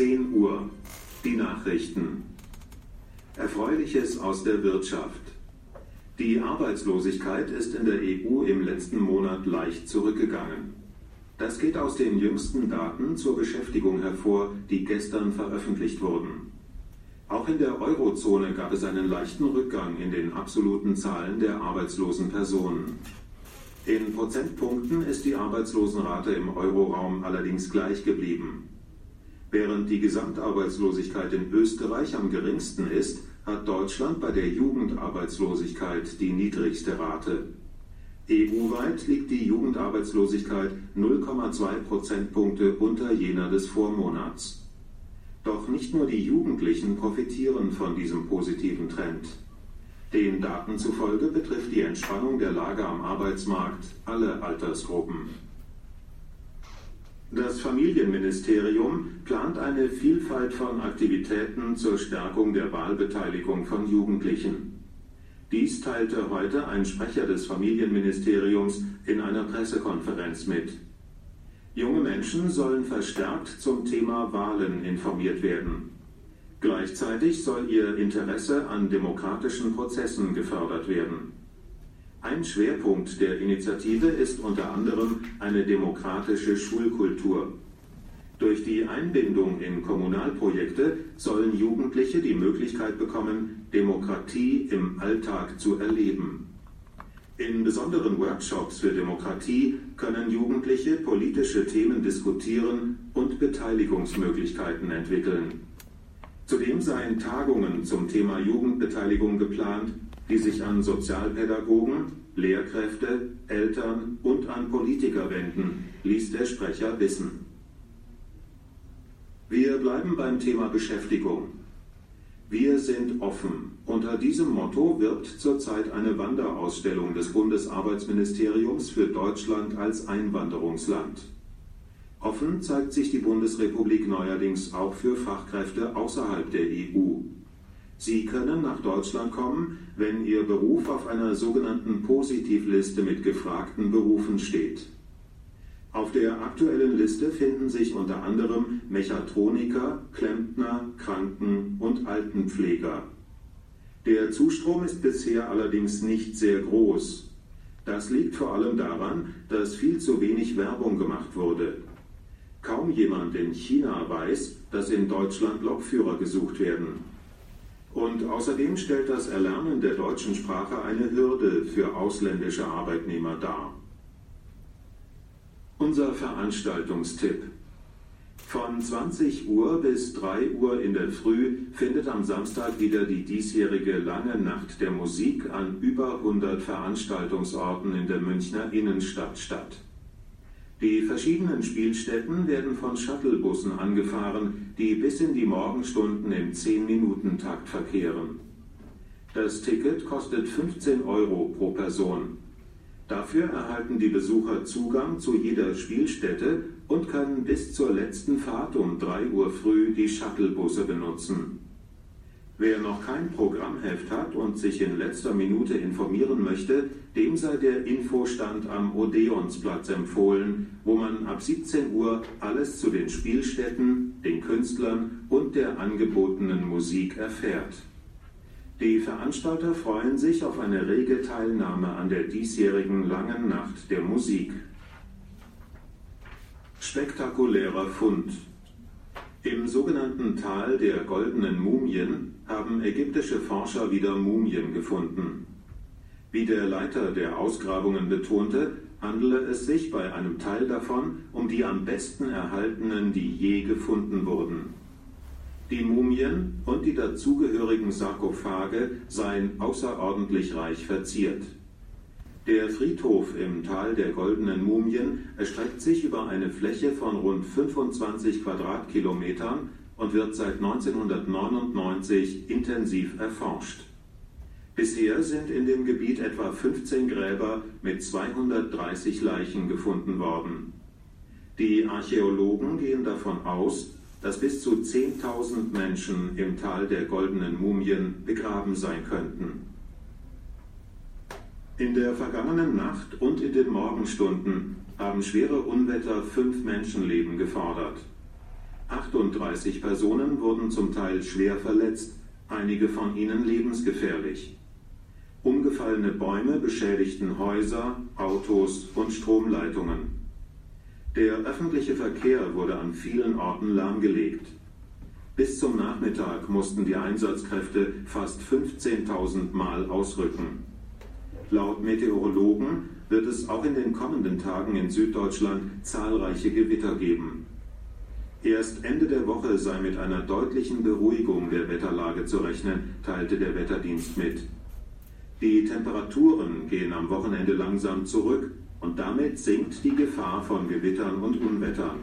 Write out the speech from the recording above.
10 Uhr. Die Nachrichten. Erfreuliches aus der Wirtschaft. Die Arbeitslosigkeit ist in der EU im letzten Monat leicht zurückgegangen. Das geht aus den jüngsten Daten zur Beschäftigung hervor, die gestern veröffentlicht wurden. Auch in der Eurozone gab es einen leichten Rückgang in den absoluten Zahlen der arbeitslosen Personen. In Prozentpunkten ist die Arbeitslosenrate im Euroraum allerdings gleich geblieben. Während die Gesamtarbeitslosigkeit in Österreich am geringsten ist, hat Deutschland bei der Jugendarbeitslosigkeit die niedrigste Rate. EU-weit liegt die Jugendarbeitslosigkeit 0,2 Prozentpunkte unter jener des Vormonats. Doch nicht nur die Jugendlichen profitieren von diesem positiven Trend. Den Daten zufolge betrifft die Entspannung der Lage am Arbeitsmarkt alle Altersgruppen. Das Familienministerium plant eine Vielfalt von Aktivitäten zur Stärkung der Wahlbeteiligung von Jugendlichen. Dies teilte heute ein Sprecher des Familienministeriums in einer Pressekonferenz mit. Junge Menschen sollen verstärkt zum Thema Wahlen informiert werden. Gleichzeitig soll ihr Interesse an demokratischen Prozessen gefördert werden. Ein Schwerpunkt der Initiative ist unter anderem eine demokratische Schulkultur. Durch die Einbindung in Kommunalprojekte sollen Jugendliche die Möglichkeit bekommen, Demokratie im Alltag zu erleben. In besonderen Workshops für Demokratie können Jugendliche politische Themen diskutieren und Beteiligungsmöglichkeiten entwickeln. Zudem seien Tagungen zum Thema Jugendbeteiligung geplant, die sich an Sozialpädagogen, Lehrkräfte, Eltern und an Politiker wenden, ließ der Sprecher wissen. Wir bleiben beim Thema Beschäftigung. Wir sind offen. Unter diesem Motto wirbt zurzeit eine Wanderausstellung des Bundesarbeitsministeriums für Deutschland als Einwanderungsland. Offen zeigt sich die Bundesrepublik neuerdings auch für Fachkräfte außerhalb der EU. Sie können nach Deutschland kommen, wenn Ihr Beruf auf einer sogenannten Positivliste mit gefragten Berufen steht. Auf der aktuellen Liste finden sich unter anderem Mechatroniker, Klempner, Kranken- und Altenpfleger. Der Zustrom ist bisher allerdings nicht sehr groß. Das liegt vor allem daran, dass viel zu wenig Werbung gemacht wurde. Kaum jemand in China weiß, dass in Deutschland Lokführer gesucht werden. Und außerdem stellt das Erlernen der deutschen Sprache eine Hürde für ausländische Arbeitnehmer dar. Unser Veranstaltungstipp. Von 20 Uhr bis 3 Uhr in der Früh findet am Samstag wieder die diesjährige Lange Nacht der Musik an über 100 Veranstaltungsorten in der Münchner Innenstadt statt. Die verschiedenen Spielstätten werden von Shuttlebussen angefahren, die bis in die Morgenstunden im 10-Minuten-Takt verkehren. Das Ticket kostet 15 Euro pro Person. Dafür erhalten die Besucher Zugang zu jeder Spielstätte und können bis zur letzten Fahrt um 3 Uhr früh die Shuttlebusse benutzen. Wer noch kein Programmheft hat und sich in letzter Minute informieren möchte, dem sei der Infostand am Odeonsplatz empfohlen, wo man ab 17 Uhr alles zu den Spielstätten, den Künstlern und der angebotenen Musik erfährt. Die Veranstalter freuen sich auf eine rege Teilnahme an der diesjährigen langen Nacht der Musik. Spektakulärer Fund. Im sogenannten Tal der goldenen Mumien haben ägyptische Forscher wieder Mumien gefunden. Wie der Leiter der Ausgrabungen betonte, handele es sich bei einem Teil davon um die am besten erhaltenen, die je gefunden wurden. Die Mumien und die dazugehörigen Sarkophage seien außerordentlich reich verziert. Der Friedhof im Tal der Goldenen Mumien erstreckt sich über eine Fläche von rund 25 Quadratkilometern und wird seit 1999 intensiv erforscht. Bisher sind in dem Gebiet etwa 15 Gräber mit 230 Leichen gefunden worden. Die Archäologen gehen davon aus, dass bis zu 10.000 Menschen im Tal der Goldenen Mumien begraben sein könnten. In der vergangenen Nacht und in den Morgenstunden haben schwere Unwetter fünf Menschenleben gefordert. 38 Personen wurden zum Teil schwer verletzt, einige von ihnen lebensgefährlich. Umgefallene Bäume beschädigten Häuser, Autos und Stromleitungen. Der öffentliche Verkehr wurde an vielen Orten lahmgelegt. Bis zum Nachmittag mussten die Einsatzkräfte fast 15.000 Mal ausrücken. Laut Meteorologen wird es auch in den kommenden Tagen in Süddeutschland zahlreiche Gewitter geben. Erst Ende der Woche sei mit einer deutlichen Beruhigung der Wetterlage zu rechnen, teilte der Wetterdienst mit. Die Temperaturen gehen am Wochenende langsam zurück und damit sinkt die Gefahr von Gewittern und Unwettern.